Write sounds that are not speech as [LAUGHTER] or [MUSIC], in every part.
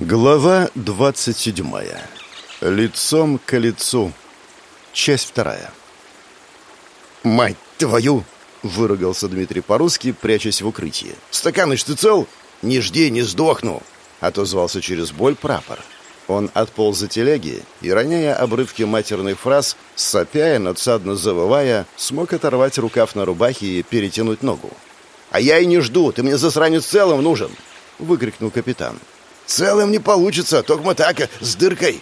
Глава 27. Лицом к лицу. Часть вторая. «Мать твою!» — выругался Дмитрий по-русски, прячась в укрытии. «Стаканыч, ты цел? Не жди, не сдохну!» — отозвался через боль прапор. Он отполз за телеги и, роняя обрывки матерных фраз, сопя и надсадно завывая, смог оторвать рукав на рубахе и перетянуть ногу. «А я и не жду! Ты мне засранец целым нужен!» — выкрикнул капитан. Целым не получится, только так, с дыркой.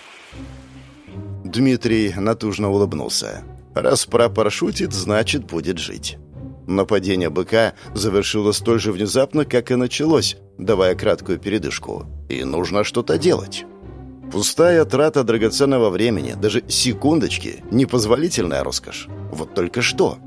Дмитрий натужно улыбнулся. Раз прапор шутит, значит, будет жить. Нападение быка завершилось столь же внезапно, как и началось, давая краткую передышку. И нужно что-то делать. Пустая трата драгоценного времени, даже секундочки, непозволительная роскошь. Вот только что.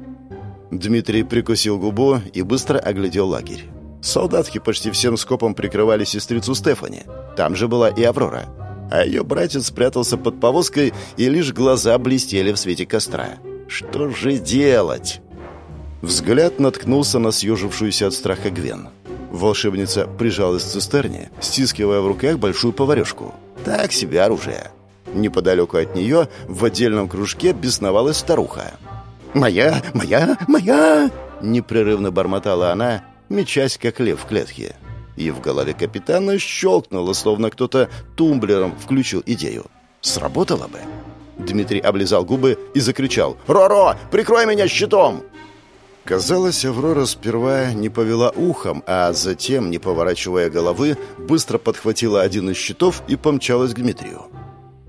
Дмитрий прикусил губу и быстро оглядел лагерь. Солдатки почти всем скопом прикрывали сестрицу Стефани. Там же была и Аврора. А ее братец спрятался под повозкой, и лишь глаза блестели в свете костра. Что же делать? Взгляд наткнулся на съежившуюся от страха Гвен. Волшебница прижалась к цистерне, стискивая в руках большую поварешку. Так себе оружие. Неподалеку от нее в отдельном кружке бесновалась старуха. «Моя! Моя! Моя!» Непрерывно бормотала она, мечась как лев в клетке. И в голове капитана щелкнуло, словно кто-то тумблером включил идею. Сработало бы. Дмитрий облизал губы и закричал «Ро-ро, прикрой меня щитом!» Казалось, Аврора сперва не повела ухом, а затем, не поворачивая головы, быстро подхватила один из щитов и помчалась к Дмитрию.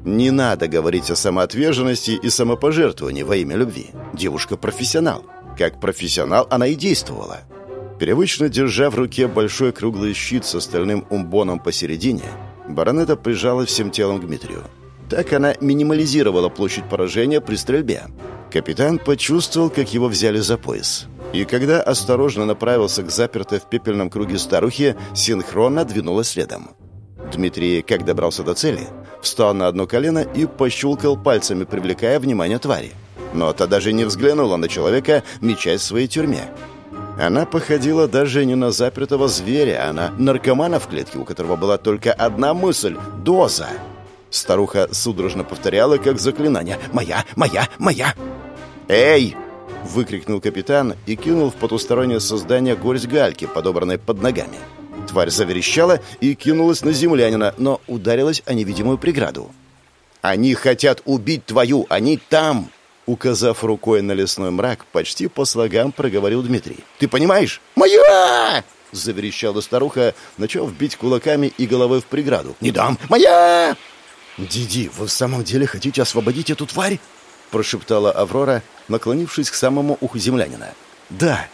Не надо говорить о самоотверженности и самопожертвовании во имя любви. Девушка профессионал. Как профессионал она и действовала. Привычно держа в руке большой круглый щит с остальным умбоном посередине, баронета прижала всем телом к Дмитрию. Так она минимализировала площадь поражения при стрельбе. Капитан почувствовал, как его взяли за пояс. И когда осторожно направился к запертой в пепельном круге старухе, синхронно двинулась следом. Дмитрий, как добрался до цели, встал на одно колено и пощелкал пальцами, привлекая внимание твари. Но та даже не взглянула на человека, мечась в своей тюрьме. Она походила даже не на запертого зверя, а на наркомана в клетке, у которого была только одна мысль — доза. Старуха судорожно повторяла, как заклинание «Моя! Моя! Моя!» «Эй!» — выкрикнул капитан и кинул в потустороннее создание горсть гальки, подобранной под ногами. Тварь заверещала и кинулась на землянина, но ударилась о невидимую преграду. «Они хотят убить твою! Они там!» Указав рукой на лесной мрак, почти по слогам проговорил Дмитрий. «Ты понимаешь? Моя!» Заверещала старуха, начав бить кулаками и головой в преграду. «Не дам! Моя!» «Диди, вы в самом деле хотите освободить эту тварь?» Прошептала Аврора, наклонившись к самому уху землянина. «Да!»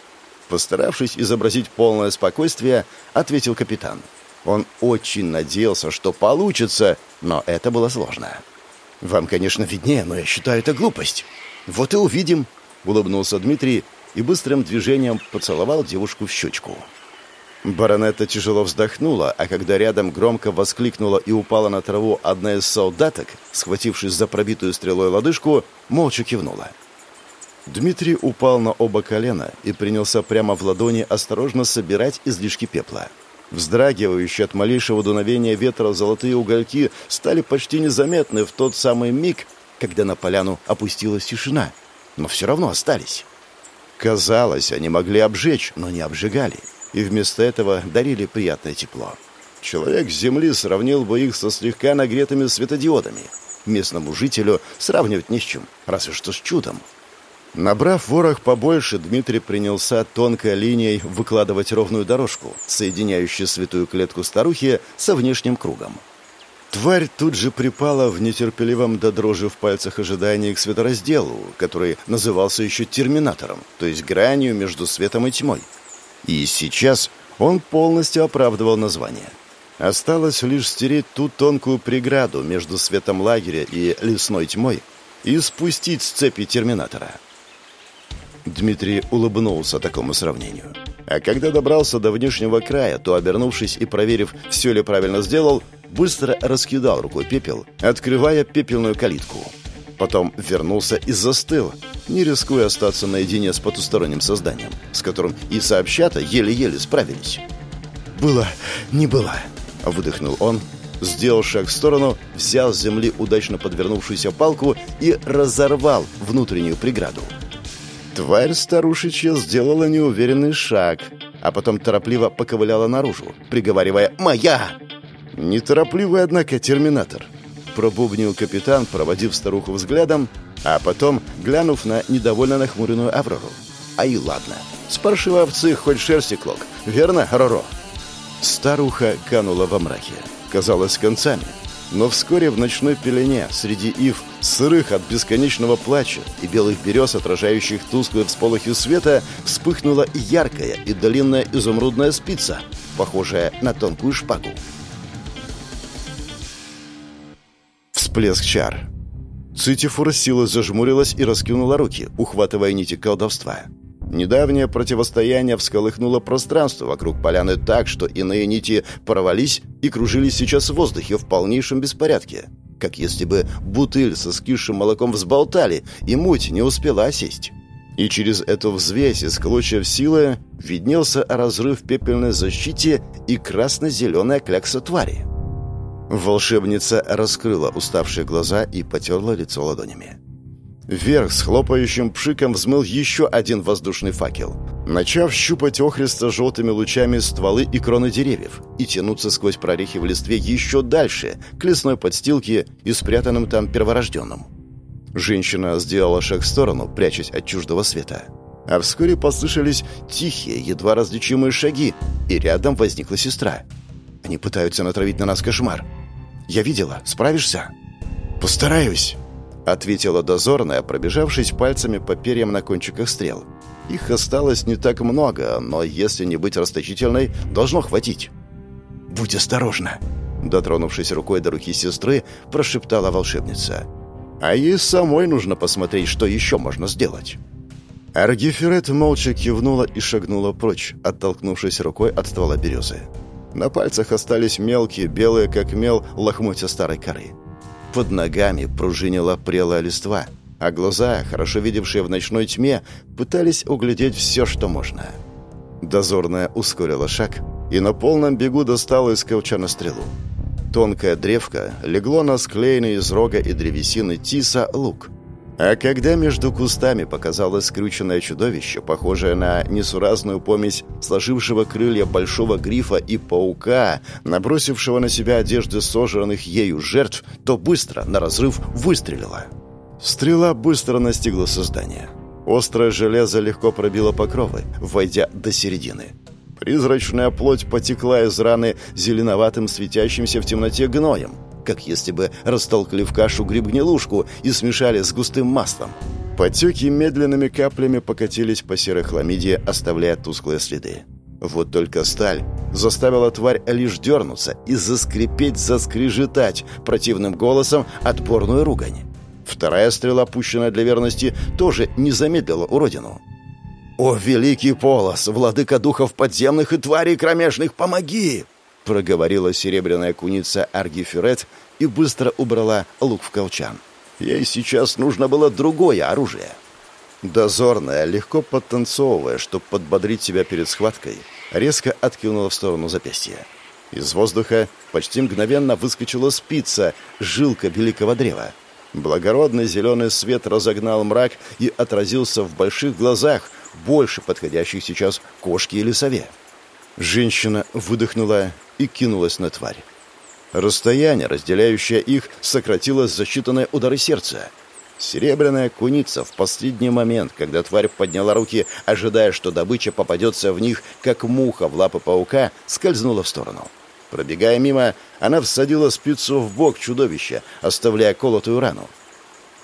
Постаравшись изобразить полное спокойствие, ответил капитан. Он очень надеялся, что получится, но это было сложно. «Вам, конечно, виднее, но я считаю это глупость». «Вот и увидим», — улыбнулся Дмитрий и быстрым движением поцеловал девушку в щечку. Баронетта тяжело вздохнула, а когда рядом громко воскликнула и упала на траву одна из солдаток, схватившись за пробитую стрелой лодыжку, молча кивнула. Дмитрий упал на оба колена и принялся прямо в ладони осторожно собирать излишки пепла. Вздрагивающие от малейшего дуновения ветра золотые угольки стали почти незаметны в тот самый миг, когда на поляну опустилась тишина, но все равно остались. Казалось, они могли обжечь, но не обжигали, и вместо этого дарили приятное тепло. Человек с земли сравнил бы их со слегка нагретыми светодиодами. Местному жителю сравнивать не с чем, разве что с чудом. Набрав ворох побольше, Дмитрий принялся тонкой линией выкладывать ровную дорожку, соединяющую святую клетку старухи со внешним кругом. Тварь тут же припала в нетерпеливом до дрожи в пальцах ожидании к светоразделу, который назывался еще терминатором, то есть гранью между светом и тьмой. И сейчас он полностью оправдывал название. Осталось лишь стереть ту тонкую преграду между светом лагеря и лесной тьмой и спустить с цепи терминатора. Дмитрий улыбнулся такому сравнению. А когда добрался до внешнего края, то, обернувшись и проверив, все ли правильно сделал, быстро раскидал рукой пепел, открывая пепельную калитку. Потом вернулся и застыл, не рискуя остаться наедине с потусторонним созданием, с которым и сообщата еле-еле справились. «Было, не было», — выдохнул он Сделал шаг в сторону, взял с земли удачно подвернувшуюся палку и разорвал внутреннюю преграду. Тварь старушечья сделала неуверенный шаг, а потом торопливо поковыляла наружу, приговаривая «Моя!». Неторопливый, однако, терминатор. Пробубнил капитан, проводив старуху взглядом, а потом глянув на недовольно нахмуренную Аврору. А и ладно. С паршивой овцы хоть шерсти клок. Верно, Роро? Старуха канула во мраке. Казалось, концами. Но вскоре в ночной пелене, среди ив, сырых от бесконечного плача и белых берез, отражающих тусклые всполохи света, вспыхнула яркая и длинная изумрудная спица, похожая на тонкую шпагу. Всплеск чар. Цитифур силой зажмурилась и раскинула руки, ухватывая нити колдовства. Недавнее противостояние всколыхнуло пространство вокруг поляны так, что иные нити порвались и кружились сейчас в воздухе в полнейшем беспорядке. Как если бы бутыль со скисшим молоком взболтали, и муть не успела осесть. И через эту взвесь из клочьев силы виднелся разрыв в пепельной защите и красно-зеленая клякса твари. Волшебница раскрыла уставшие глаза и потерла лицо ладонями. Вверх с хлопающим пшиком взмыл еще один воздушный факел, начав щупать охристо желтыми лучами стволы и кроны деревьев и тянуться сквозь прорехи в листве еще дальше, к лесной подстилке и спрятанным там перворожденным. Женщина сделала шаг в сторону, прячась от чуждого света. А вскоре послышались тихие, едва различимые шаги, и рядом возникла сестра. Они пытаются натравить на нас кошмар. «Я видела. Справишься?» «Постараюсь», ответила дозорная, пробежавшись пальцами по перьям на кончиках стрел. Их осталось не так много, но если не быть расточительной, должно хватить. «Будь осторожна!» Дотронувшись рукой до руки сестры, прошептала волшебница. «А ей самой нужно посмотреть, что еще можно сделать». Аргиферет молча кивнула и шагнула прочь, оттолкнувшись рукой от ствола березы. На пальцах остались мелкие, белые, как мел, лохмотья старой коры. Под ногами пружинила прелая листва, а глаза, хорошо видевшие в ночной тьме, пытались углядеть все, что можно. Дозорная ускорила шаг и на полном бегу достала из колчана стрелу. Тонкая древка легло на склеенный из рога и древесины тиса лук – а когда между кустами показалось скрюченное чудовище, похожее на несуразную помесь сложившего крылья большого грифа и паука, набросившего на себя одежды сожранных ею жертв, то быстро на разрыв выстрелила. Стрела быстро настигла создание. Острое железо легко пробило покровы, войдя до середины. Призрачная плоть потекла из раны зеленоватым светящимся в темноте гноем – как если бы растолкли в кашу гриб-гнилушку и смешали с густым маслом. Потеки медленными каплями покатились по серой хламиде, оставляя тусклые следы. Вот только сталь заставила тварь лишь дернуться и заскрипеть-заскрежетать противным голосом отборную ругань. Вторая стрела, пущенная для верности, тоже не замедлила уродину. «О, великий полос, владыка духов подземных и тварей кромешных, помоги!» Проговорила серебряная куница Аргифюрет и быстро убрала лук в колчан. Ей сейчас нужно было другое оружие. Дозорная, легко подтанцовывая, чтобы подбодрить себя перед схваткой, резко откинула в сторону запястья. Из воздуха почти мгновенно выскочила спица, жилка великого древа. Благородный зеленый свет разогнал мрак и отразился в больших глазах, больше подходящих сейчас кошке или сове. Женщина выдохнула и кинулась на тварь. Расстояние, разделяющее их, сократилось за считанные удары сердца. Серебряная куница в последний момент, когда тварь подняла руки, ожидая, что добыча попадется в них, как муха в лапы паука, скользнула в сторону. Пробегая мимо, она всадила спицу в бок чудовища, оставляя колотую рану.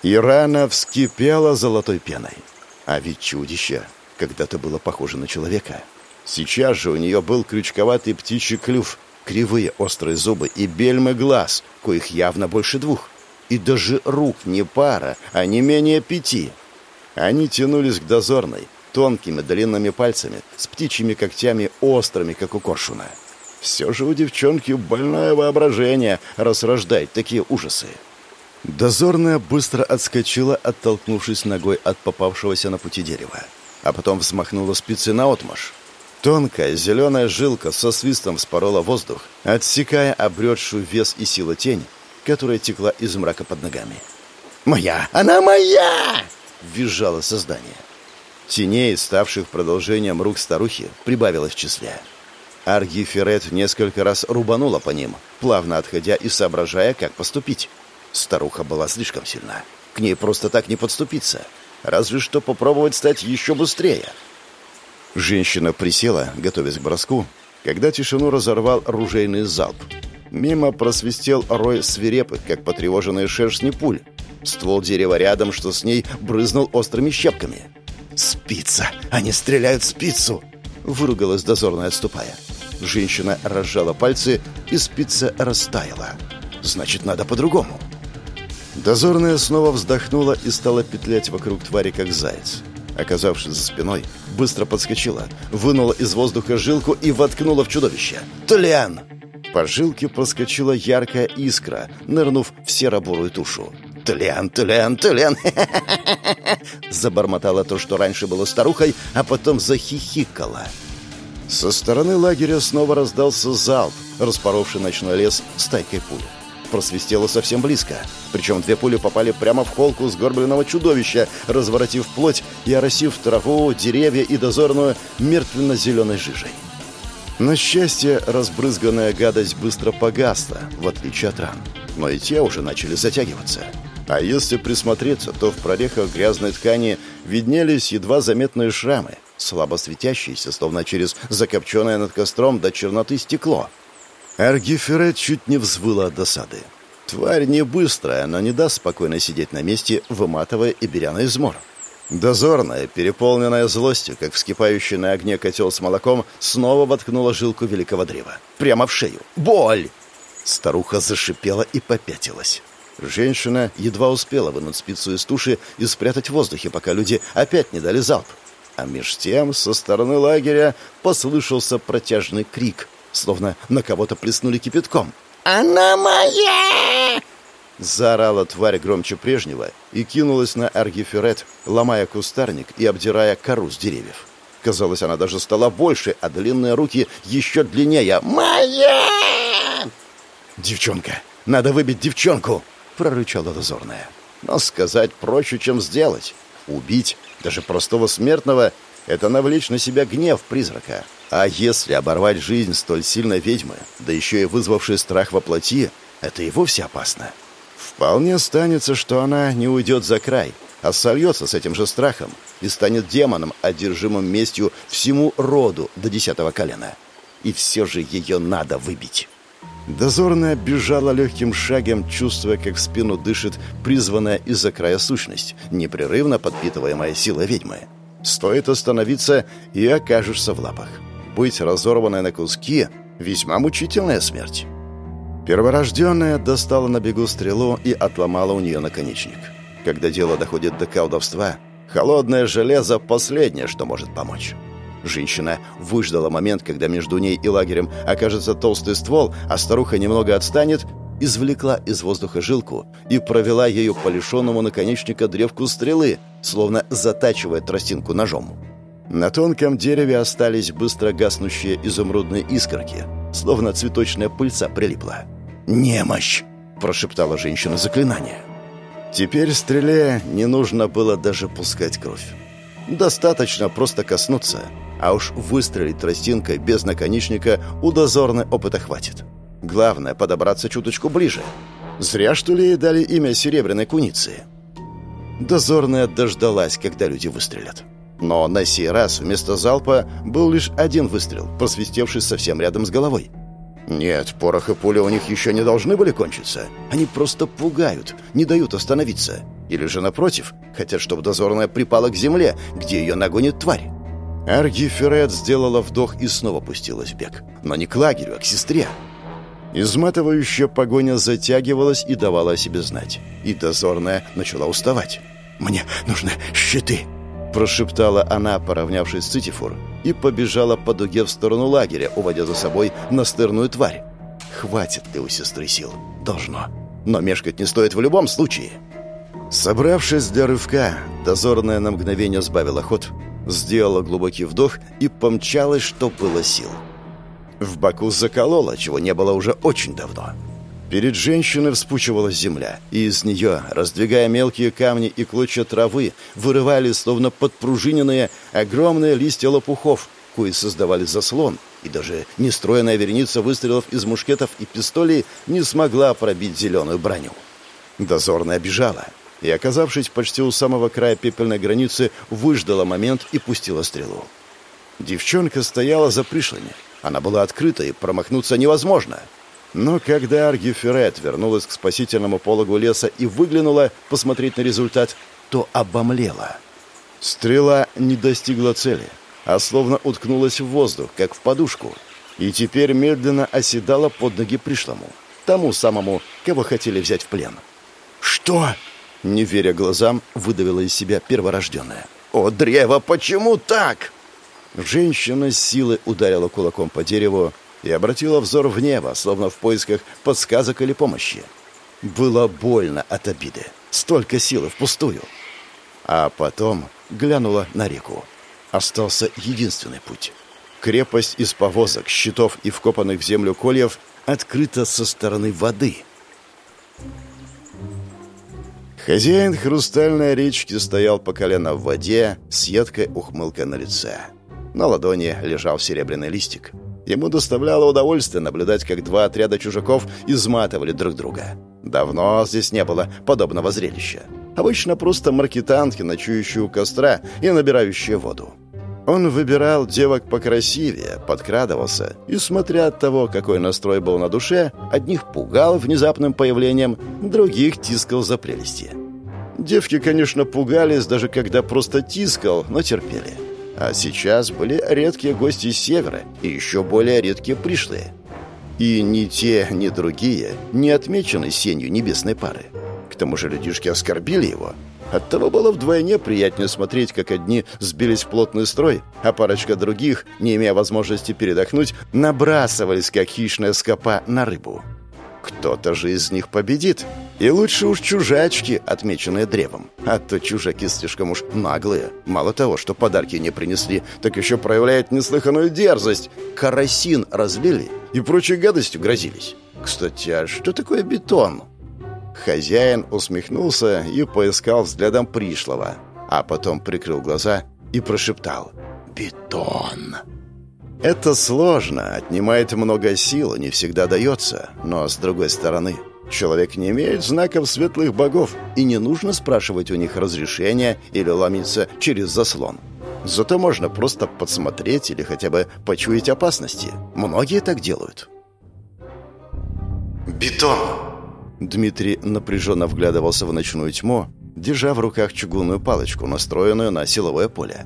И рана вскипела золотой пеной. А ведь чудище когда-то было похоже на человека. Сейчас же у нее был крючковатый птичий клюв, кривые острые зубы и бельмы глаз, коих явно больше двух. И даже рук не пара, а не менее пяти. Они тянулись к дозорной, тонкими длинными пальцами, с птичьими когтями острыми, как у коршуна. Все же у девчонки больное воображение, раз рождает такие ужасы. Дозорная быстро отскочила, оттолкнувшись ногой от попавшегося на пути дерева, а потом взмахнула спицы наотмашь. Тонкая зеленая жилка со свистом вспорола воздух, отсекая обретшую вес и силу тень, которая текла из мрака под ногами. «Моя! Она моя!» — визжало создание. Теней, ставших продолжением рук старухи, прибавилось в числе. Арги Ферет несколько раз рубанула по ним, плавно отходя и соображая, как поступить. Старуха была слишком сильна. К ней просто так не подступиться. Разве что попробовать стать еще быстрее. Женщина присела, готовясь к броску, когда тишину разорвал ружейный залп. Мимо просвистел рой свирепых, как потревоженные шерстни пуль. Ствол дерева рядом, что с ней, брызнул острыми щепками. «Спица! Они стреляют в спицу!» Выругалась дозорная, отступая. Женщина разжала пальцы, и спица растаяла. «Значит, надо по-другому». Дозорная снова вздохнула и стала петлять вокруг твари, как заяц. Оказавшись за спиной, быстро подскочила, вынула из воздуха жилку и воткнула в чудовище. «Толиан!» По жилке проскочила яркая искра, нырнув в серо-бурую тушу. «Толиан, Толиан, Толиан!» [LAUGHS] Забормотала то, что раньше было старухой, а потом захихикала. Со стороны лагеря снова раздался залп, распоровший ночной лес стайкой пуль. Просвистело совсем близко. Причем две пули попали прямо в холку сгорбленного чудовища, разворотив плоть и оросив траву, деревья и дозорную мертвенно-зеленой жижей. На счастье, разбрызганная гадость быстро погасла, в отличие от ран. Но и те уже начали затягиваться. А если присмотреться, то в прорехах грязной ткани виднелись едва заметные шрамы, слабо светящиеся, словно через закопченное над костром до черноты стекло. Аргиферет чуть не взвыла от досады. Тварь не быстрая, но не даст спокойно сидеть на месте, выматывая и беря на измор. Дозорная, переполненная злостью, как вскипающий на огне котел с молоком, снова воткнула жилку великого древа. Прямо в шею. Боль! Старуха зашипела и попятилась. Женщина едва успела вынуть спицу из туши и спрятать в воздухе, пока люди опять не дали залп. А меж тем со стороны лагеря послышался протяжный крик, словно на кого-то плеснули кипятком. «Она моя!» Заорала тварь громче прежнего и кинулась на Аргиферет, ломая кустарник и обдирая кору с деревьев. Казалось, она даже стала больше, а длинные руки еще длиннее. «Моя!» «Девчонка! Надо выбить девчонку!» — прорычала дозорная. Но сказать проще, чем сделать. Убить даже простого смертного — это навлечь на себя гнев призрака. А если оборвать жизнь столь сильной ведьмы, да еще и вызвавшей страх во плоти, это и вовсе опасно. Вполне станется, что она не уйдет за край, а сольется с этим же страхом и станет демоном, одержимым местью всему роду до десятого колена. И все же ее надо выбить. Дозорная бежала легким шагом, чувствуя, как в спину дышит призванная из-за края сущность, непрерывно подпитываемая силой ведьмы. Стоит остановиться, и окажешься в лапах. Быть разорванной на куски — весьма мучительная смерть. Перворожденная достала на бегу стрелу и отломала у нее наконечник. Когда дело доходит до колдовства, холодное железо — последнее, что может помочь. Женщина выждала момент, когда между ней и лагерем окажется толстый ствол, а старуха немного отстанет, извлекла из воздуха жилку и провела ею по лишенному наконечника древку стрелы, словно затачивая тростинку ножом. На тонком дереве остались быстро гаснущие изумрудные искорки, словно цветочная пыльца прилипла. «Немощь!» – прошептала женщина заклинание. Теперь стреле не нужно было даже пускать кровь. Достаточно просто коснуться – а уж выстрелить тростинкой без наконечника у дозорной опыта хватит. Главное — подобраться чуточку ближе. Зря, что ли, дали имя Серебряной Куницы. Дозорная дождалась, когда люди выстрелят. Но на сей раз вместо залпа был лишь один выстрел, просвистевший совсем рядом с головой. Нет, порох и пули у них еще не должны были кончиться. Они просто пугают, не дают остановиться. Или же, напротив, хотят, чтобы дозорная припала к земле, где ее нагонит тварь. Арги Ферет сделала вдох и снова пустилась в бег. Но не к лагерю, а к сестре. Изматывающая погоня затягивалась и давала о себе знать. И дозорная начала уставать. «Мне нужны щиты!» Прошептала она, поравнявшись с Цитифур, и побежала по дуге в сторону лагеря, уводя за собой настырную тварь. «Хватит ты у сестры сил. Должно. Но мешкать не стоит в любом случае». Собравшись для рывка, дозорная на мгновение сбавила ход сделала глубокий вдох и помчалась, что было сил. В боку заколола, чего не было уже очень давно. Перед женщиной вспучивалась земля, и из нее, раздвигая мелкие камни и клочья травы, вырывали, словно подпружиненные, огромные листья лопухов, кои создавали заслон, и даже нестроенная вереница выстрелов из мушкетов и пистолей не смогла пробить зеленую броню. Дозорная бежала, и, оказавшись почти у самого края пепельной границы, выждала момент и пустила стрелу. Девчонка стояла за пришлыми. Она была открыта, и промахнуться невозможно — но когда Аргиферет вернулась к спасительному пологу леса и выглянула посмотреть на результат, то обомлела. Стрела не достигла цели, а словно уткнулась в воздух, как в подушку, и теперь медленно оседала под ноги пришлому, тому самому, кого хотели взять в плен. «Что?» — не веря глазам, выдавила из себя перворожденная. «О, древо, почему так?» Женщина с силой ударила кулаком по дереву, и обратила взор в небо, словно в поисках подсказок или помощи. Было больно от обиды. Столько силы впустую. А потом глянула на реку. Остался единственный путь. Крепость из повозок, щитов и вкопанных в землю кольев открыта со стороны воды. Хозяин хрустальной речки стоял по колено в воде с едкой ухмылкой на лице. На ладони лежал серебряный листик — Ему доставляло удовольствие наблюдать, как два отряда чужаков изматывали друг друга. Давно здесь не было подобного зрелища. Обычно просто маркетантки, ночующие у костра и набирающие воду. Он выбирал девок покрасивее, подкрадывался, и, смотря от того, какой настрой был на душе, одних пугал внезапным появлением, других тискал за прелести. Девки, конечно, пугались, даже когда просто тискал, но терпели. А сейчас были редкие гости с севера и еще более редкие пришлые. И ни те, ни другие не отмечены сенью небесной пары. К тому же людишки оскорбили его. Оттого было вдвойне приятнее смотреть, как одни сбились в плотный строй, а парочка других, не имея возможности передохнуть, набрасывались, как хищная скопа, на рыбу. Кто-то же из них победит. И лучше уж чужачки, отмеченные древом. А то чужаки слишком уж наглые. Мало того, что подарки не принесли, так еще проявляют неслыханную дерзость. Карасин разлили и прочей гадостью грозились. Кстати, а что такое бетон? Хозяин усмехнулся и поискал взглядом пришлого, а потом прикрыл глаза и прошептал «Бетон». Это сложно, отнимает много сил, не всегда дается. Но, с другой стороны, человек не имеет знаков светлых богов, и не нужно спрашивать у них разрешения или ломиться через заслон. Зато можно просто подсмотреть или хотя бы почуять опасности. Многие так делают. «Бетон!» Дмитрий напряженно вглядывался в ночную тьму, держа в руках чугунную палочку, настроенную на силовое поле.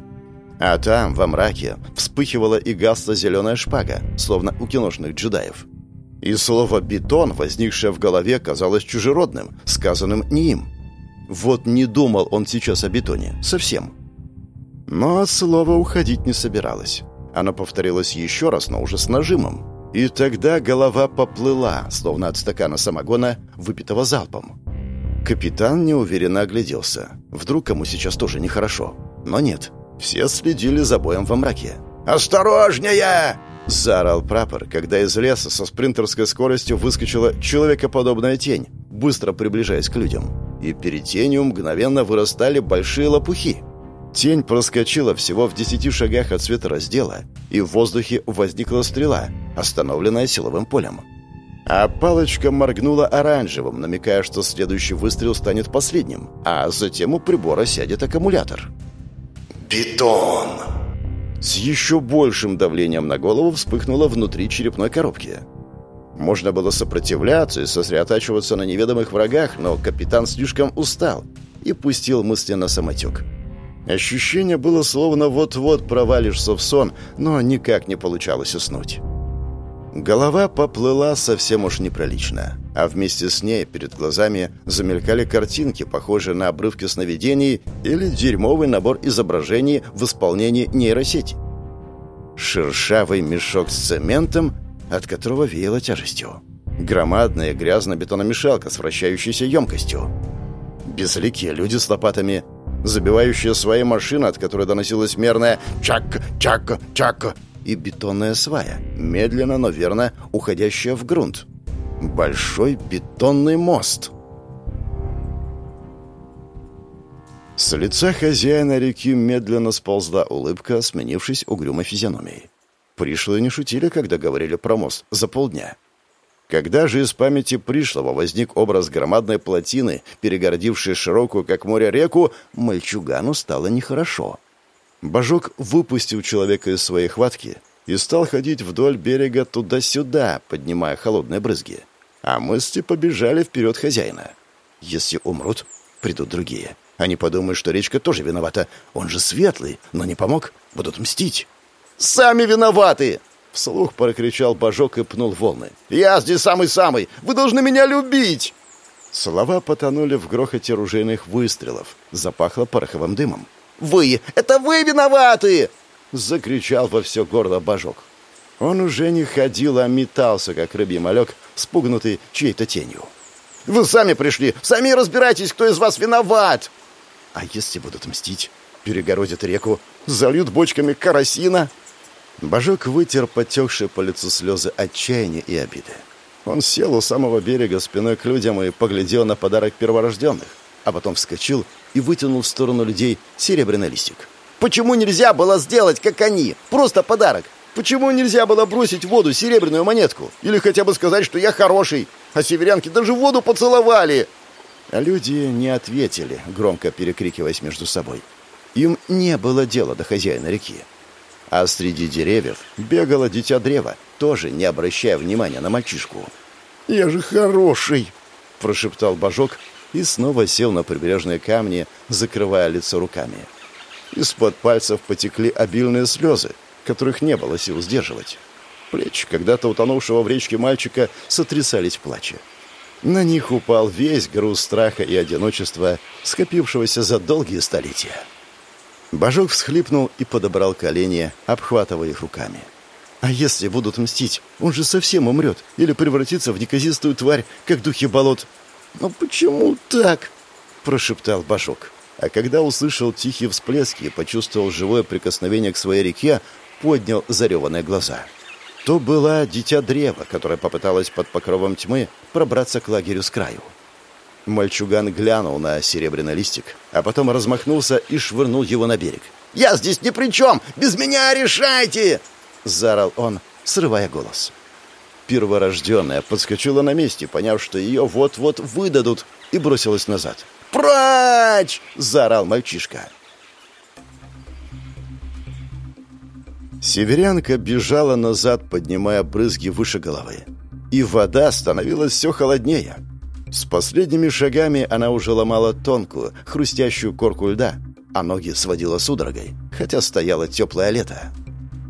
А там, во мраке, вспыхивала и гасла зеленая шпага, словно у киношных джедаев. И слово «бетон», возникшее в голове, казалось чужеродным, сказанным не им. Вот не думал он сейчас о бетоне. Совсем. Но от слова уходить не собиралось. Оно повторилось еще раз, но уже с нажимом. И тогда голова поплыла, словно от стакана самогона, выпитого залпом. Капитан неуверенно огляделся. Вдруг кому сейчас тоже нехорошо. Но нет. Все следили за боем во мраке. «Осторожнее!» — заорал прапор, когда из леса со спринтерской скоростью выскочила человекоподобная тень, быстро приближаясь к людям. И перед тенью мгновенно вырастали большие лопухи. Тень проскочила всего в десяти шагах от светораздела, и в воздухе возникла стрела, остановленная силовым полем. А палочка моргнула оранжевым, намекая, что следующий выстрел станет последним, а затем у прибора сядет аккумулятор. «Бетон!» С еще большим давлением на голову вспыхнуло внутри черепной коробки. Можно было сопротивляться и сосредотачиваться на неведомых врагах, но капитан слишком устал и пустил мысли на самотек. Ощущение было, словно вот-вот провалишься в сон, но никак не получалось уснуть. Голова поплыла совсем уж неприлично, а вместе с ней перед глазами замелькали картинки, похожие на обрывки сновидений или дерьмовый набор изображений в исполнении нейросети. Шершавый мешок с цементом, от которого веяло тяжестью. Громадная грязно-бетономешалка с вращающейся емкостью. Безликие люди с лопатами, забивающая свои машины, от которой доносилось мерное «чак, чак, чак», и бетонная свая, медленно, но верно уходящая в грунт. Большой бетонный мост. С лица хозяина реки медленно сползла улыбка, сменившись угрюмой физиономией. Пришлые не шутили, когда говорили про мост за полдня. Когда же из памяти пришлого возник образ громадной плотины, перегородившей широкую, как море, реку, мальчугану стало нехорошо. Божок выпустил человека из своей хватки и стал ходить вдоль берега туда-сюда, поднимая холодные брызги. А мысли побежали вперед хозяина. Если умрут, придут другие. Они подумают, что речка тоже виновата. Он же светлый, но не помог. Будут мстить. «Сами виноваты!» Вслух прокричал Божок и пнул волны. «Я здесь самый-самый! Вы должны меня любить!» Слова потонули в грохоте ружейных выстрелов. Запахло пороховым дымом. «Вы! Это вы виноваты!» Закричал во все горло Божок. Он уже не ходил, а метался, как рыбий малек, спугнутый чьей-то тенью. «Вы сами пришли! Сами разбирайтесь, кто из вас виноват!» «А если будут мстить? Перегородят реку, зальют бочками карасина?» Божок вытер потекшие по лицу слезы отчаяния и обиды. Он сел у самого берега спиной к людям и поглядел на подарок перворожденных, а потом вскочил и вытянул в сторону людей серебряный листик. «Почему нельзя было сделать, как они? Просто подарок! Почему нельзя было бросить в воду серебряную монетку? Или хотя бы сказать, что я хороший? А северянки даже воду поцеловали!» А люди не ответили, громко перекрикиваясь между собой. Им не было дела до хозяина реки. А среди деревьев бегало дитя древа, тоже не обращая внимания на мальчишку. «Я же хороший!» – прошептал Божок и снова сел на прибрежные камни, закрывая лицо руками. Из-под пальцев потекли обильные слезы, которых не было сил сдерживать. Плечи когда-то утонувшего в речке мальчика сотрясались плача. На них упал весь груз страха и одиночества, скопившегося за долгие столетия. Божок всхлипнул и подобрал колени, обхватывая их руками. «А если будут мстить, он же совсем умрет или превратится в неказистую тварь, как духи болот». «Но почему так?» – прошептал Божок. А когда услышал тихие всплески и почувствовал живое прикосновение к своей реке, поднял зареванные глаза. То была дитя древа, которая попыталась под покровом тьмы пробраться к лагерю с краю. Мальчуган глянул на серебряный листик, а потом размахнулся и швырнул его на берег. «Я здесь ни при чем! Без меня решайте!» — заорал он, срывая голос. Перворожденная подскочила на месте, поняв, что ее вот-вот выдадут, и бросилась назад. «Прочь!» — заорал мальчишка. Северянка бежала назад, поднимая брызги выше головы. И вода становилась все холоднее. С последними шагами она уже ломала тонкую, хрустящую корку льда, а ноги сводила судорогой, хотя стояло теплое лето.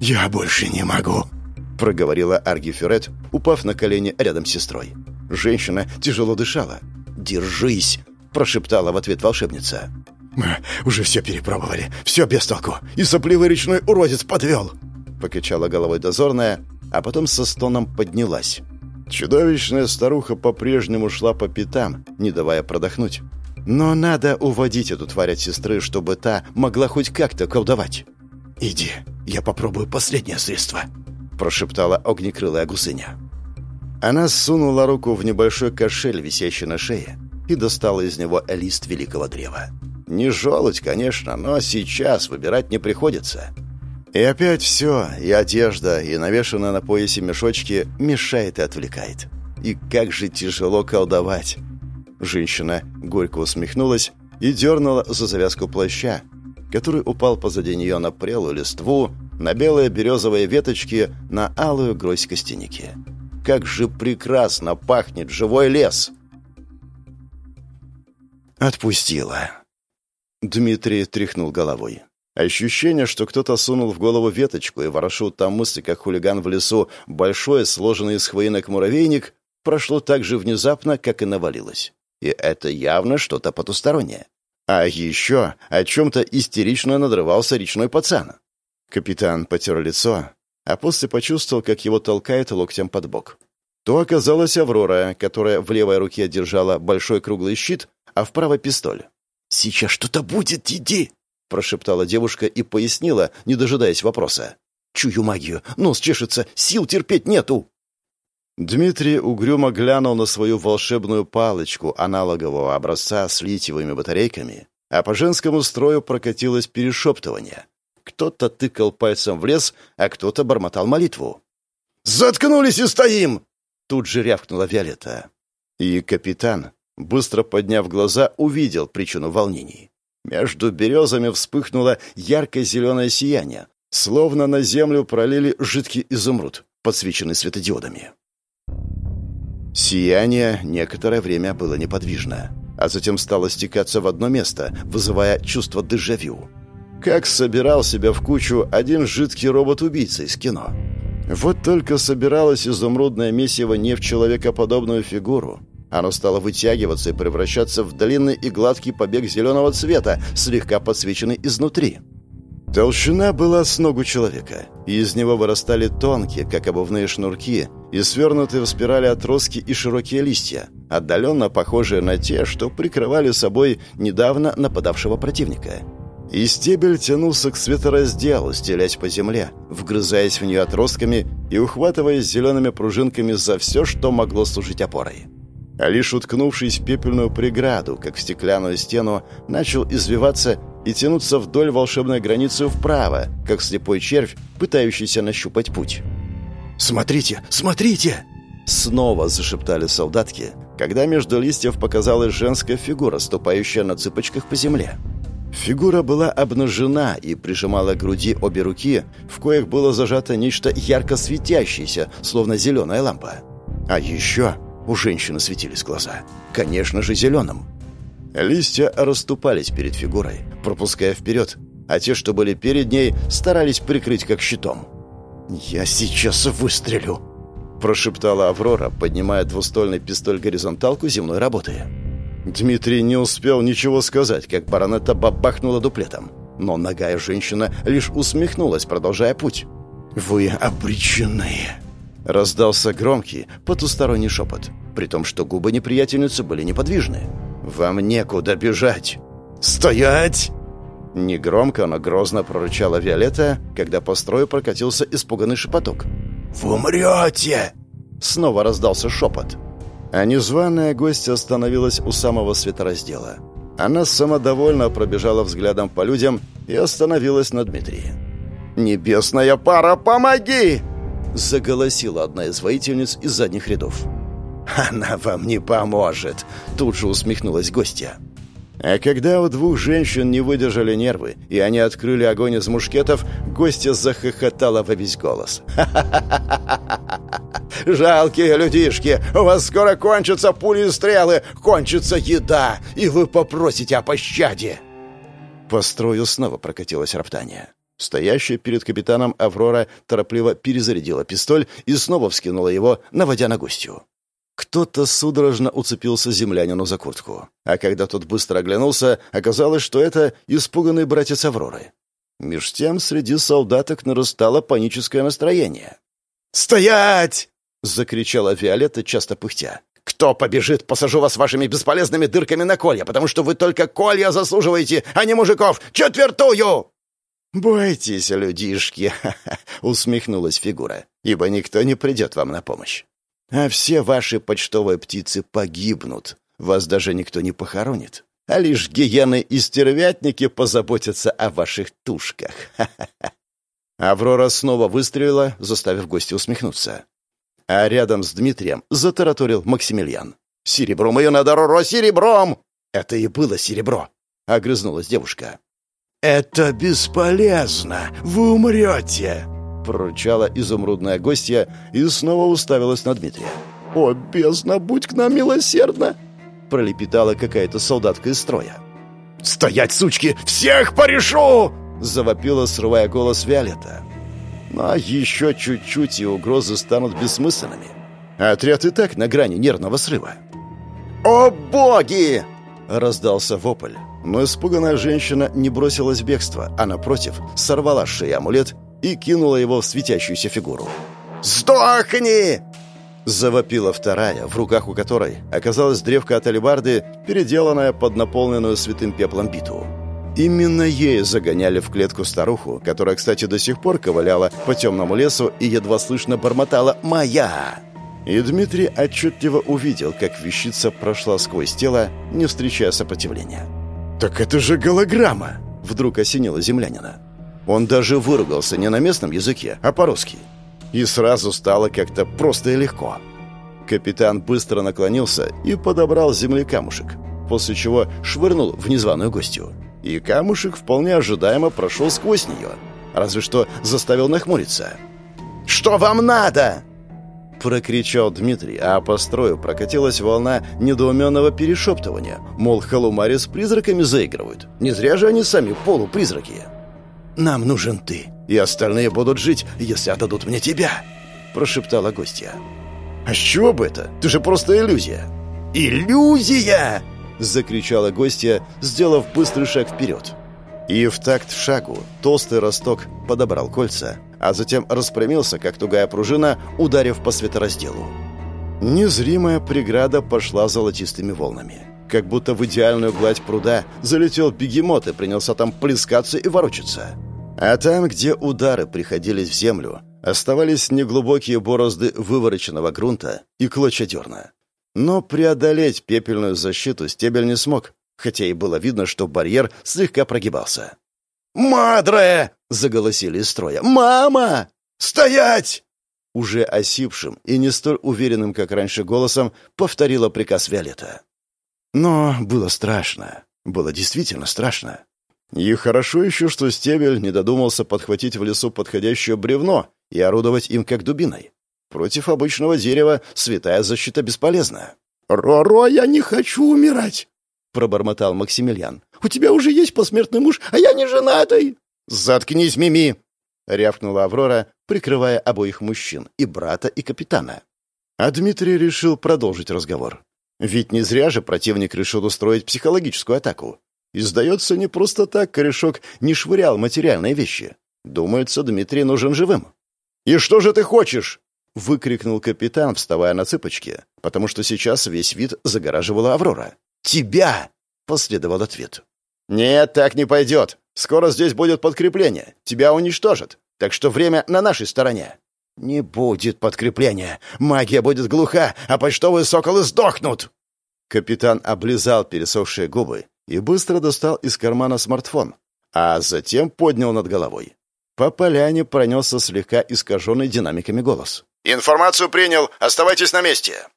«Я больше не могу», — проговорила Арги Фюрет, упав на колени рядом с сестрой. Женщина тяжело дышала. «Держись!» — прошептала в ответ волшебница. «Мы уже все перепробовали. Все без толку. И сопливый речной уродец подвел!» Покачала головой дозорная, а потом со стоном поднялась. Чудовищная старуха по-прежнему шла по пятам, не давая продохнуть. Но надо уводить эту тварь от сестры, чтобы та могла хоть как-то колдовать. «Иди, я попробую последнее средство», — прошептала огнекрылая гусыня. Она сунула руку в небольшой кошель, висящий на шее, и достала из него лист великого древа. Не желудь, конечно, но сейчас выбирать не приходится. И опять все, и одежда, и навешанная на поясе мешочки мешает и отвлекает. И как же тяжело колдовать. Женщина горько усмехнулась и дернула за завязку плаща, который упал позади нее на прелую листву, на белые березовые веточки, на алую грозь костяники. Как же прекрасно пахнет живой лес! Отпустила. Дмитрий тряхнул головой. Ощущение, что кто-то сунул в голову веточку и ворошил там мысли, как хулиган в лесу, большой, сложенный из хвоинок муравейник, прошло так же внезапно, как и навалилось. И это явно что-то потустороннее. А еще о чем-то истерично надрывался речной пацан. Капитан потер лицо, а после почувствовал, как его толкает локтем под бок. То оказалась Аврора, которая в левой руке держала большой круглый щит, а в правой — пистоль. «Сейчас что-то будет, иди!» — прошептала девушка и пояснила, не дожидаясь вопроса. «Чую магию, нос чешется, сил терпеть нету!» Дмитрий угрюмо глянул на свою волшебную палочку аналогового образца с литиевыми батарейками, а по женскому строю прокатилось перешептывание. Кто-то тыкал пальцем в лес, а кто-то бормотал молитву. «Заткнулись и стоим!» Тут же рявкнула Виолетта. И капитан, быстро подняв глаза, увидел причину волнений. Между березами вспыхнуло ярко-зеленое сияние, словно на землю пролили жидкий изумруд, подсвеченный светодиодами. Сияние некоторое время было неподвижно, а затем стало стекаться в одно место, вызывая чувство дежавю. Как собирал себя в кучу один жидкий робот-убийца из кино. Вот только собиралось изумрудное месиво не в человекоподобную фигуру. Оно стало вытягиваться и превращаться в длинный и гладкий побег зеленого цвета, слегка подсвеченный изнутри. Толщина была с ногу человека, и из него вырастали тонкие, как обувные шнурки, и свернутые в спирали отростки и широкие листья, отдаленно похожие на те, что прикрывали собой недавно нападавшего противника. И стебель тянулся к светоразделу, стелясь по земле, вгрызаясь в нее отростками и ухватываясь зелеными пружинками за все, что могло служить опорой. А лишь уткнувшись в пепельную преграду, как в стеклянную стену, начал извиваться и тянуться вдоль волшебной границы вправо, как слепой червь, пытающийся нащупать путь. «Смотрите! Смотрите!» Снова зашептали солдатки, когда между листьев показалась женская фигура, ступающая на цыпочках по земле. Фигура была обнажена и прижимала к груди обе руки, в коих было зажато нечто ярко светящееся, словно зеленая лампа. А еще у женщины светились глаза. Конечно же, зеленым. Листья расступались перед фигурой, пропуская вперед, а те, что были перед ней, старались прикрыть как щитом. «Я сейчас выстрелю!» – прошептала Аврора, поднимая двустольный пистоль-горизонталку земной работы. Дмитрий не успел ничего сказать, как баронетта бабахнула дуплетом. Но ногая женщина лишь усмехнулась, продолжая путь. «Вы обречены!» Раздался громкий, потусторонний шепот, при том, что губы неприятельницы были неподвижны. «Вам некуда бежать!» «Стоять!» Негромко, но грозно прорычала Виолетта, когда по строю прокатился испуганный шепоток. «Вы умрете!» Снова раздался шепот. А незваная гостья остановилась у самого светораздела. Она самодовольно пробежала взглядом по людям и остановилась на Дмитрии. «Небесная пара, помоги!» Заголосила одна из воительниц из задних рядов. «Она вам не поможет!» Тут же усмехнулась гостья. А когда у двух женщин не выдержали нервы, и они открыли огонь из мушкетов, гостья захохотала во весь голос. «Жалкие людишки! У вас скоро кончатся пули и стрелы, кончится еда, и вы попросите о пощаде!» По строю снова прокатилось роптание. Стоящая перед капитаном Аврора торопливо перезарядила пистоль и снова вскинула его, наводя на гостью. Кто-то судорожно уцепился землянину за куртку. А когда тот быстро оглянулся, оказалось, что это испуганный братец Авроры. Меж тем среди солдаток нарастало паническое настроение. «Стоять!» — закричала Виолетта, часто пыхтя. «Кто побежит, посажу вас вашими бесполезными дырками на колья, потому что вы только колья заслуживаете, а не мужиков! Четвертую!» «Бойтесь, людишки!» [LAUGHS] — усмехнулась фигура, «ибо никто не придет вам на помощь а все ваши почтовые птицы погибнут. Вас даже никто не похоронит, а лишь гиены и стервятники позаботятся о ваших тушках. [LAUGHS] Аврора снова выстрелила, заставив гостя усмехнуться. А рядом с Дмитрием затараторил Максимилиан. «Серебром ее надо, Роро, серебром!» «Это и было серебро», — огрызнулась девушка. «Это бесполезно! Вы умрете!» прорычала изумрудная гостья и снова уставилась на Дмитрия. «О, бездна, будь к нам милосердна!» пролепетала какая-то солдатка из строя. «Стоять, сучки! Всех порешу!» завопила, срывая голос Виолетта. «А еще чуть-чуть, и угрозы станут бессмысленными. Отряд и так на грани нервного срыва». «О, боги!» — раздался вопль. Но испуганная женщина не бросилась в бегство, а, напротив, сорвала с шеи амулет и кинула его в светящуюся фигуру. «Сдохни!» Завопила вторая, в руках у которой оказалась древка от алебарды, переделанная под наполненную святым пеплом биту. Именно ей загоняли в клетку старуху, которая, кстати, до сих пор ковыляла по темному лесу и едва слышно бормотала «Моя!». И Дмитрий отчетливо увидел, как вещица прошла сквозь тело, не встречая сопротивления. «Так это же голограмма!» — вдруг осенило землянина. Он даже выругался не на местном языке, а по-русски. И сразу стало как-то просто и легко. Капитан быстро наклонился и подобрал земли камушек, после чего швырнул в незваную гостью. И камушек вполне ожидаемо прошел сквозь нее, разве что заставил нахмуриться. «Что вам надо?» Прокричал Дмитрий, а по строю прокатилась волна недоуменного перешептывания, мол, халумари с призраками заигрывают. Не зря же они сами полупризраки. «Нам нужен ты, и остальные будут жить, если отдадут мне тебя», — прошептала гостья. «А с чего бы это? Ты же просто иллюзия!» «Иллюзия!» — закричала гостья, сделав быстрый шаг вперед. И в такт шагу толстый росток подобрал кольца, а затем распрямился, как тугая пружина, ударив по светоразделу. Незримая преграда пошла золотистыми волнами. Как будто в идеальную гладь пруда залетел бегемот и принялся там плескаться и ворочаться. А там, где удары приходились в землю, оставались неглубокие борозды вывороченного грунта и клочья дерна. Но преодолеть пепельную защиту стебель не смог, хотя и было видно, что барьер слегка прогибался. «Мадре!» — заголосили из строя. «Мама! Стоять!» Уже осипшим и не столь уверенным, как раньше, голосом повторила приказ Виолетта. Но было страшно. Было действительно страшно. И хорошо еще, что стебель не додумался подхватить в лесу подходящее бревно и орудовать им как дубиной. Против обычного дерева святая защита бесполезна. «Ро-ро, я не хочу умирать!» — пробормотал Максимилиан. «У тебя уже есть посмертный муж, а я не женатый!» «Заткнись, Мими!» — рявкнула Аврора, прикрывая обоих мужчин, и брата, и капитана. А Дмитрий решил продолжить разговор. Ведь не зря же противник решил устроить психологическую атаку. И, сдается, не просто так корешок не швырял материальные вещи. Думается, Дмитрий нужен живым. «И что же ты хочешь?» — выкрикнул капитан, вставая на цыпочки, потому что сейчас весь вид загораживала Аврора. «Тебя!» — последовал ответ. «Нет, так не пойдет. Скоро здесь будет подкрепление. Тебя уничтожат. Так что время на нашей стороне». «Не будет подкрепления. Магия будет глуха, а почтовые соколы сдохнут!» Капитан облизал пересохшие губы и быстро достал из кармана смартфон, а затем поднял над головой. По поляне пронесся слегка искаженный динамиками голос. «Информацию принял. Оставайтесь на месте!»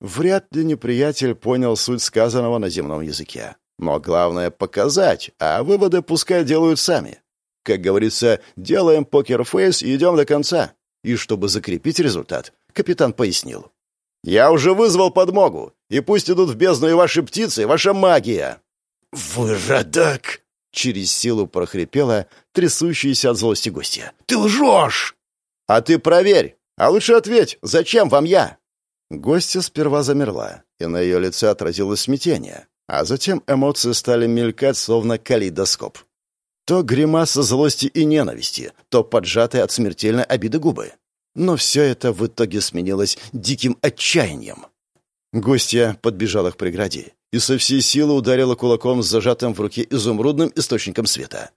Вряд ли неприятель понял суть сказанного на земном языке. Но главное — показать, а выводы пускай делают сами. Как говорится, делаем покерфейс и идем до конца. И чтобы закрепить результат, капитан пояснил. «Я уже вызвал подмогу, и пусть идут в бездну и ваши птицы, и ваша магия!» «Выродок!» — через силу прохрипела трясущаяся от злости гостья. «Ты лжешь!» «А ты проверь! А лучше ответь, зачем вам я?» Гостья сперва замерла, и на ее лице отразилось смятение, а затем эмоции стали мелькать, словно калейдоскоп. То гримаса злости и ненависти, то поджатые от смертельной обиды губы. Но все это в итоге сменилось диким отчаянием. Гостья подбежала к преграде и со всей силы ударила кулаком с зажатым в руке изумрудным источником света.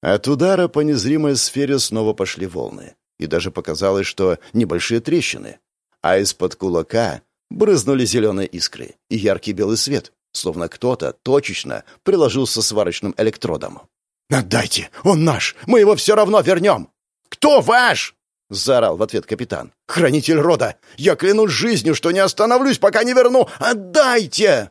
От удара по незримой сфере снова пошли волны, и даже показалось, что небольшие трещины, а из-под кулака брызнули зеленые искры и яркий белый свет, словно кто-то точечно приложился сварочным электродом. «Отдайте! Он наш! Мы его все равно вернем!» «Кто ваш?» — заорал в ответ капитан. «Хранитель рода! Я клянусь жизнью, что не остановлюсь, пока не верну! Отдайте!»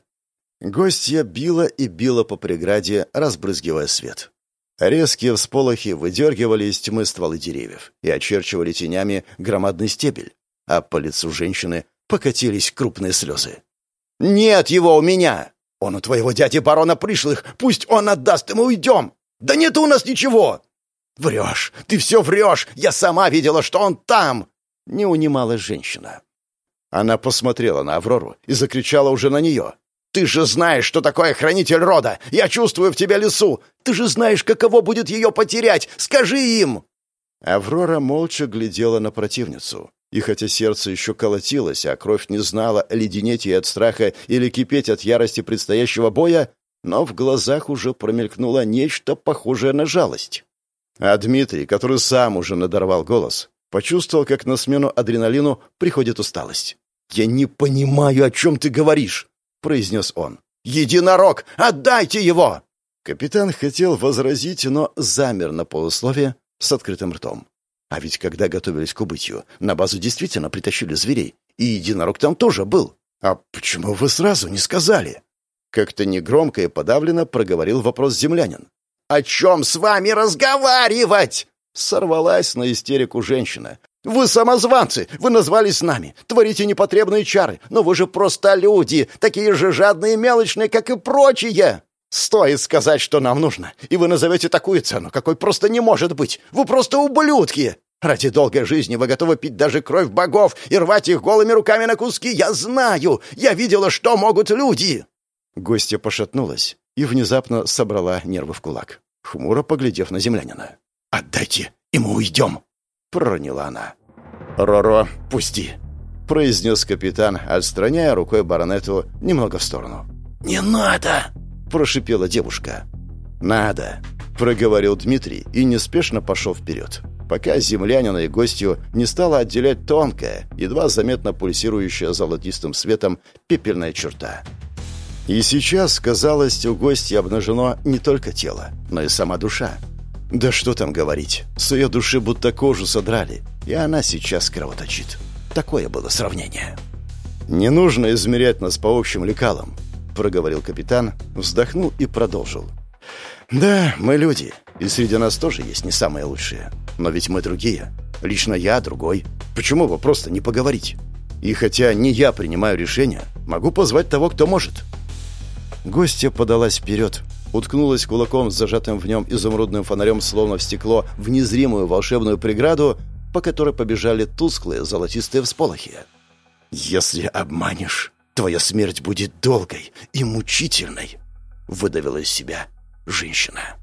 Гостья била и била по преграде, разбрызгивая свет. Резкие всполохи выдергивали из тьмы стволы деревьев и очерчивали тенями громадный стебель, а по лицу женщины покатились крупные слезы. «Нет его у меня! Он у твоего дяди барона пришлых! Пусть он отдаст, и мы уйдем! «Да нет у нас ничего!» «Врешь! Ты все врешь! Я сама видела, что он там!» Не унималась женщина. Она посмотрела на Аврору и закричала уже на нее. «Ты же знаешь, что такое хранитель рода! Я чувствую в тебе лесу! Ты же знаешь, каково будет ее потерять! Скажи им!» Аврора молча глядела на противницу, И хотя сердце еще колотилось, а кровь не знала, леденеть ей от страха или кипеть от ярости предстоящего боя, но в глазах уже промелькнуло нечто похожее на жалость. А Дмитрий, который сам уже надорвал голос, почувствовал, как на смену адреналину приходит усталость. «Я не понимаю, о чем ты говоришь», — произнес он. «Единорог! Отдайте его!» Капитан хотел возразить, но замер на полусловие с открытым ртом. А ведь когда готовились к убытию, на базу действительно притащили зверей, и единорог там тоже был. «А почему вы сразу не сказали?» Как-то негромко и подавленно проговорил вопрос землянин. «О чем с вами разговаривать?» Сорвалась на истерику женщина. «Вы самозванцы! Вы назвались нами! Творите непотребные чары! Но вы же просто люди! Такие же жадные и мелочные, как и прочие!» «Стоит сказать, что нам нужно, и вы назовете такую цену, какой просто не может быть! Вы просто ублюдки! Ради долгой жизни вы готовы пить даже кровь богов и рвать их голыми руками на куски! Я знаю! Я видела, что могут люди!» Гостья пошатнулась и внезапно собрала нервы в кулак, хмуро поглядев на землянина. «Отдайте, и мы уйдем!» — проронила она. «Роро, пусти!» — произнес капитан, отстраняя рукой баронету немного в сторону. «Не надо!» — прошипела девушка. «Надо!» — проговорил Дмитрий и неспешно пошел вперед, пока землянина и гостью не стала отделять тонкая, едва заметно пульсирующая золотистым светом пепельная черта. И сейчас, казалось, у гостя обнажено не только тело, но и сама душа. Да что там говорить, с ее души будто кожу содрали, и она сейчас кровоточит. Такое было сравнение. «Не нужно измерять нас по общим лекалам», — проговорил капитан, вздохнул и продолжил. «Да, мы люди, и среди нас тоже есть не самые лучшие. Но ведь мы другие. Лично я другой. Почему бы просто не поговорить? И хотя не я принимаю решение, могу позвать того, кто может». Гостья подалась вперед, уткнулась кулаком с зажатым в нем изумрудным фонарем, словно в стекло, в незримую волшебную преграду, по которой побежали тусклые золотистые всполохи. «Если обманешь, твоя смерть будет долгой и мучительной», — выдавила из себя женщина.